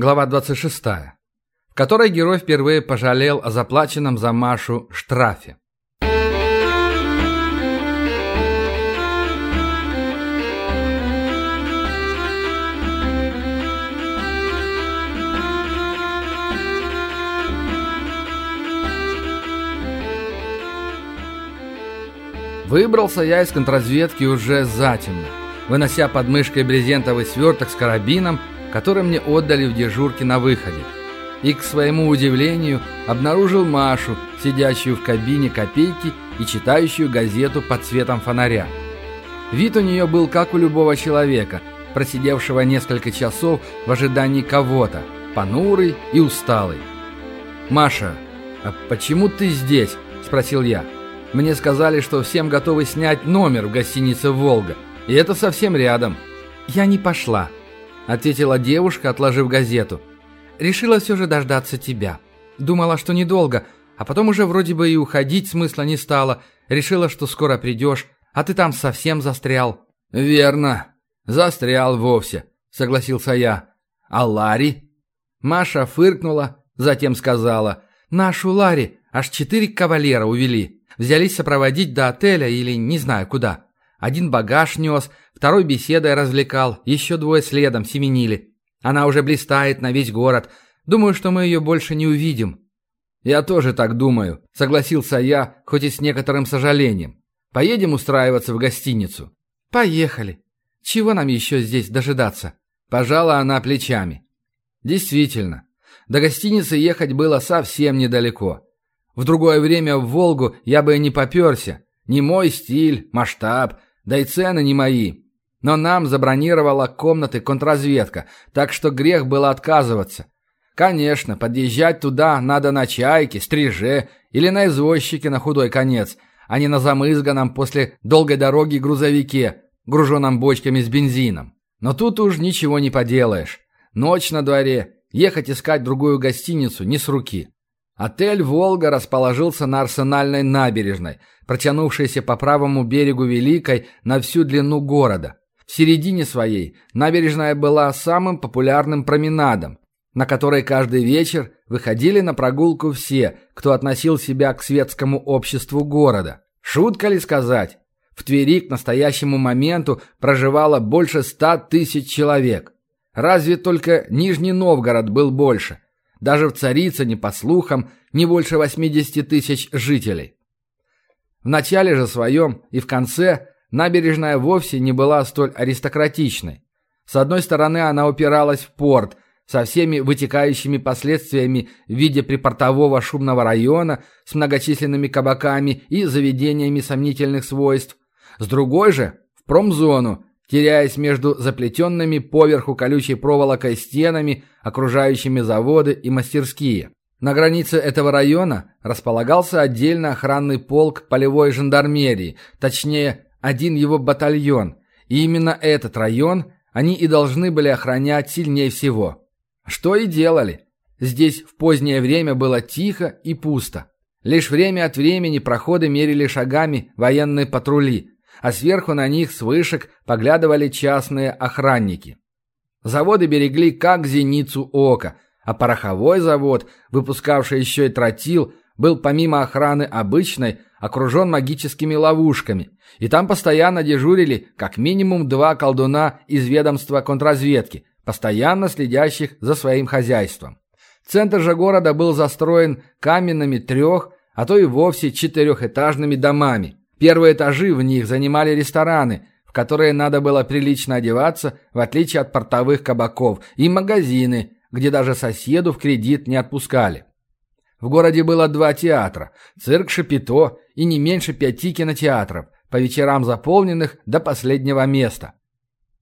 Глава 26. В которой герой впервые пожалел о заплаченном за Машу штрафе. Выбрался я из контрразведки уже затемно, вынося под мышкой брезентовый сверток с карабином который мне отдали в дежурке на выходе. И, к своему удивлению, обнаружил Машу, сидящую в кабине копейки и читающую газету под светом фонаря. Вид у нее был как у любого человека, просидевшего несколько часов в ожидании кого-то, понурый и усталый. «Маша, а почему ты здесь?» – спросил я. «Мне сказали, что всем готовы снять номер в гостинице «Волга», и это совсем рядом». «Я не пошла», ответила девушка, отложив газету. Решила все же дождаться тебя. Думала, что недолго, а потом уже вроде бы и уходить смысла не стало. Решила, что скоро придешь, а ты там совсем застрял. Верно. Застрял вовсе, согласился я. А Ларри? Маша фыркнула, затем сказала. Нашу Ларри аж четыре кавалера увели. Взялись сопроводить до отеля или не знаю куда. Один багаж нес, второй беседой развлекал, еще двое следом семенили. Она уже блистает на весь город. Думаю, что мы ее больше не увидим». «Я тоже так думаю», — согласился я, хоть и с некоторым сожалением. «Поедем устраиваться в гостиницу?» «Поехали. Чего нам еще здесь дожидаться?» Пожала она плечами. «Действительно, до гостиницы ехать было совсем недалеко. В другое время в Волгу я бы и не поперся. Не мой стиль, масштаб, да и цены не мои. Но нам забронировала комнаты контрразведка, так что грех было отказываться. Конечно, подъезжать туда надо на чайке, стриже или на извозчике на худой конец, а не на замызганном после долгой дороги грузовике, груженном бочками с бензином. Но тут уж ничего не поделаешь. Ночь на дворе, ехать искать другую гостиницу не с руки. Отель «Волга» расположился на Арсенальной набережной, протянувшейся по правому берегу Великой на всю длину города. В середине своей набережная была самым популярным променадом, на который каждый вечер выходили на прогулку все, кто относил себя к светскому обществу города. Шутка ли сказать? В Твери к настоящему моменту проживало больше ста тысяч человек. Разве только Нижний Новгород был больше – даже в Царицыне, по слухам, не больше 80 тысяч жителей. В начале же своем и в конце набережная вовсе не была столь аристократичной. С одной стороны, она упиралась в порт, со всеми вытекающими последствиями в виде припортового шумного района с многочисленными кабаками и заведениями сомнительных свойств. С другой же, в промзону, теряясь между заплетенными поверху колючей проволокой стенами, окружающими заводы и мастерские. На границе этого района располагался отдельно охранный полк полевой жандармерии, точнее, один его батальон, и именно этот район они и должны были охранять сильнее всего. Что и делали. Здесь в позднее время было тихо и пусто. Лишь время от времени проходы мерили шагами военные патрули – а сверху на них с вышек поглядывали частные охранники. Заводы берегли как зеницу ока, а пороховой завод, выпускавший еще и тротил, был помимо охраны обычной окружен магическими ловушками, и там постоянно дежурили как минимум два колдуна из ведомства контрразведки, постоянно следящих за своим хозяйством. Центр же города был застроен каменными трех, а то и вовсе четырехэтажными домами, Первые этажи в них занимали рестораны, в которые надо было прилично одеваться, в отличие от портовых кабаков, и магазины, где даже соседу в кредит не отпускали. В городе было два театра – цирк Шапито и не меньше пяти кинотеатров, по вечерам заполненных до последнего места.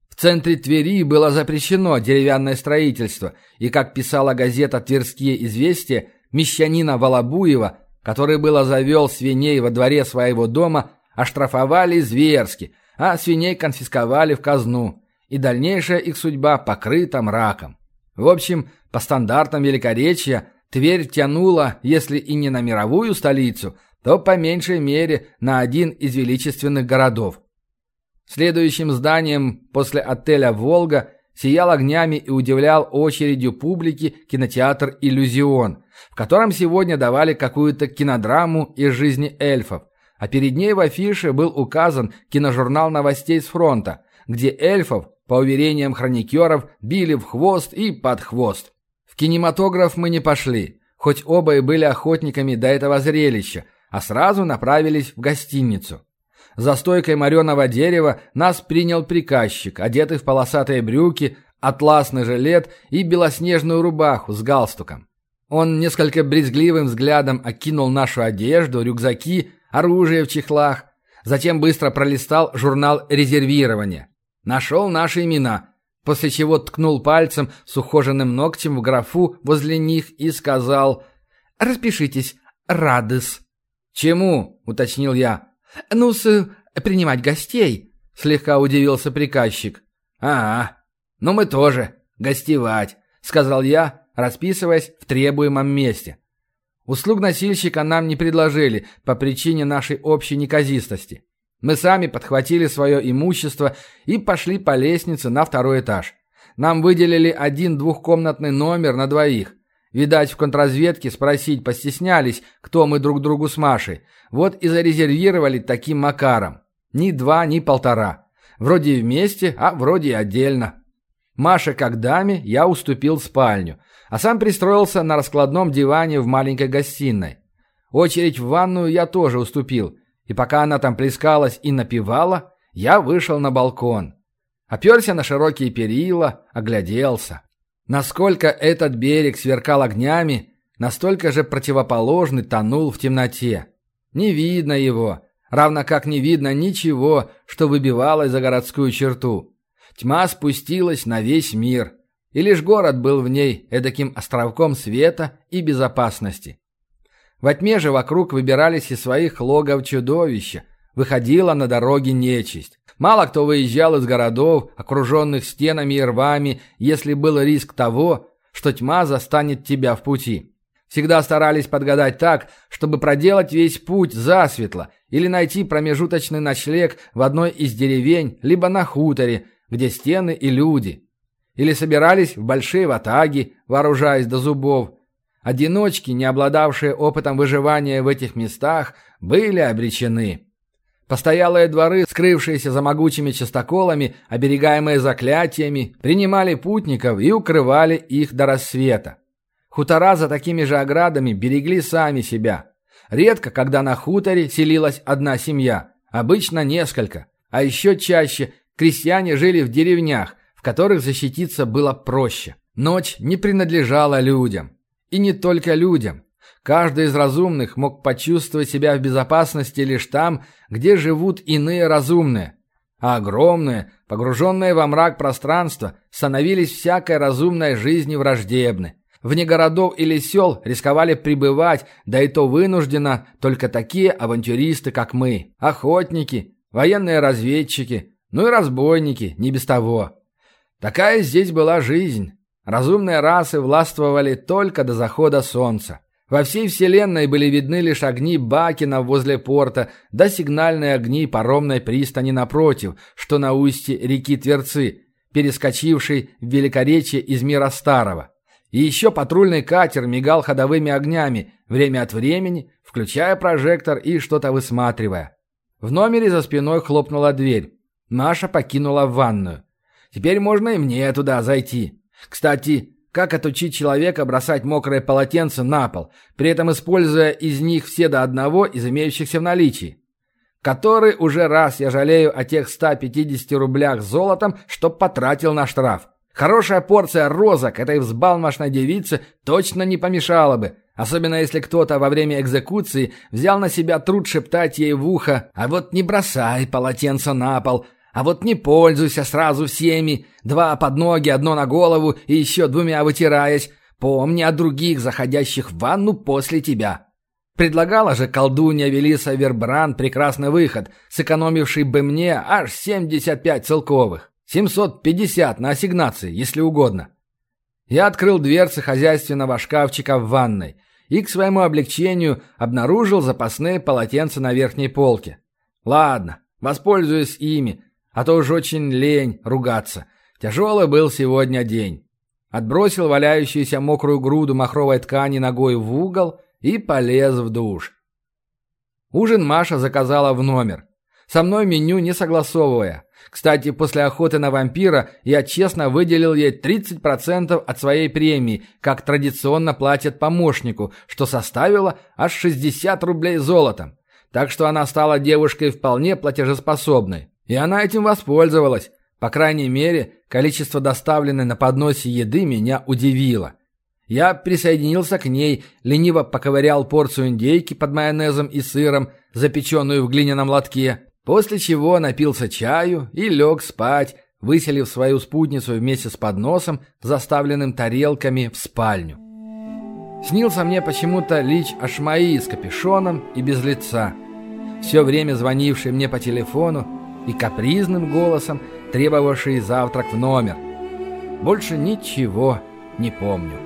В центре Твери было запрещено деревянное строительство, и, как писала газета «Тверские известия», мещанина Волобуева который было завел свиней во дворе своего дома, оштрафовали зверски, а свиней конфисковали в казну, и дальнейшая их судьба покрыта мраком. В общем, по стандартам великоречия Тверь тянула, если и не на мировую столицу, то по меньшей мере на один из величественных городов. Следующим зданием после отеля «Волга» сиял огнями и удивлял очередью публики кинотеатр «Иллюзион», в котором сегодня давали какую-то кинодраму из жизни эльфов, а перед ней в афише был указан киножурнал новостей с фронта, где эльфов, по уверениям хроникеров, били в хвост и под хвост. В кинематограф мы не пошли, хоть оба и были охотниками до этого зрелища, а сразу направились в гостиницу. За стойкой мореного дерева нас принял приказчик, одетый в полосатые брюки, атласный жилет и белоснежную рубаху с галстуком. Он несколько брезгливым взглядом окинул нашу одежду, рюкзаки, оружие в чехлах, затем быстро пролистал журнал резервирования. Нашел наши имена, после чего ткнул пальцем с ухоженным ногтем в графу возле них и сказал «Распишитесь, Радыс». «Чему?» — уточнил я. «Ну, с... принимать гостей», — слегка удивился приказчик. «А, ну мы тоже. Гостевать», — сказал я, расписываясь в требуемом месте. Услуг носильщика нам не предложили по причине нашей общей неказистости. Мы сами подхватили свое имущество и пошли по лестнице на второй этаж. Нам выделили один двухкомнатный номер на двоих. Видать, в контрразведке спросить постеснялись, кто мы друг другу с Машей. Вот и зарезервировали таким макаром. Ни два, ни полтора. Вроде вместе, а вроде отдельно. Маше как даме я уступил спальню, а сам пристроился на раскладном диване в маленькой гостиной. Очередь в ванную я тоже уступил, и пока она там плескалась и напевала, я вышел на балкон. Оперся на широкие перила, огляделся. Насколько этот берег сверкал огнями, настолько же противоположный тонул в темноте. Не видно его, равно как не видно ничего, что выбивалось за городскую черту. Тьма спустилась на весь мир, и лишь город был в ней эдаким островком света и безопасности. Во тьме же вокруг выбирались из своих логов чудовища, выходила на дороги нечисть. Мало кто выезжал из городов, окруженных стенами и рвами, если был риск того, что тьма застанет тебя в пути. Всегда старались подгадать так, чтобы проделать весь путь засветло или найти промежуточный ночлег в одной из деревень, либо на хуторе, где стены и люди. Или собирались в большие ватаги, вооружаясь до зубов. Одиночки, не обладавшие опытом выживания в этих местах, были обречены. Постоялые дворы, скрывшиеся за могучими частоколами, оберегаемые заклятиями, принимали путников и укрывали их до рассвета. Хутора за такими же оградами берегли сами себя. Редко, когда на хуторе селилась одна семья, обычно несколько, а еще чаще крестьяне жили в деревнях, в которых защититься было проще. Ночь не принадлежала людям. И не только людям. Каждый из разумных мог почувствовать себя в безопасности лишь там, где живут иные разумные. А огромные, погруженные во мрак пространства, становились всякой разумной жизни враждебны. Вне городов или сел рисковали пребывать, да и то вынужденно, только такие авантюристы, как мы. Охотники, военные разведчики, ну и разбойники, не без того. Такая здесь была жизнь. Разумные расы властвовали только до захода солнца. Во всей вселенной были видны лишь огни Бакина возле порта, да сигнальные огни паромной пристани напротив, что на устье реки Тверцы, перескочившей в великоречие из мира старого. И еще патрульный катер мигал ходовыми огнями, время от времени, включая прожектор и что-то высматривая. В номере за спиной хлопнула дверь. Маша покинула ванную. Теперь можно и мне туда зайти. Кстати, как отучить человека бросать мокрое полотенце на пол, при этом используя из них все до одного из имеющихся в наличии? Который уже раз я жалею о тех 150 рублях золотом, что потратил на штраф. Хорошая порция розок этой взбалмошной девице точно не помешала бы, особенно если кто-то во время экзекуции взял на себя труд шептать ей в ухо «А вот не бросай полотенце на пол», а вот не пользуйся сразу всеми. Два под ноги, одно на голову и еще двумя вытираясь. Помни о других, заходящих в ванну после тебя. Предлагала же колдунья Велиса Вербран прекрасный выход, сэкономивший бы мне аж 75 целковых. 750 на ассигнации, если угодно. Я открыл дверцы хозяйственного шкафчика в ванной и к своему облегчению обнаружил запасные полотенца на верхней полке. Ладно, воспользуюсь ими, а то уж очень лень ругаться. Тяжелый был сегодня день. Отбросил валяющуюся мокрую груду махровой ткани ногой в угол и полез в душ. Ужин Маша заказала в номер. Со мной меню не согласовывая. Кстати, после охоты на вампира я честно выделил ей 30% от своей премии, как традиционно платят помощнику, что составило аж 60 рублей золотом. Так что она стала девушкой вполне платежеспособной. И она этим воспользовалась. По крайней мере, количество доставленной на подносе еды меня удивило. Я присоединился к ней, лениво поковырял порцию индейки под майонезом и сыром, запеченную в глиняном лотке, после чего напился чаю и лег спать, выселив свою спутницу вместе с подносом, заставленным тарелками, в спальню. Снился мне почему-то лич Ашмаи с капюшоном и без лица. Все время звонивший мне по телефону и капризным голосом требовавший завтрак в номер. Больше ничего не помню.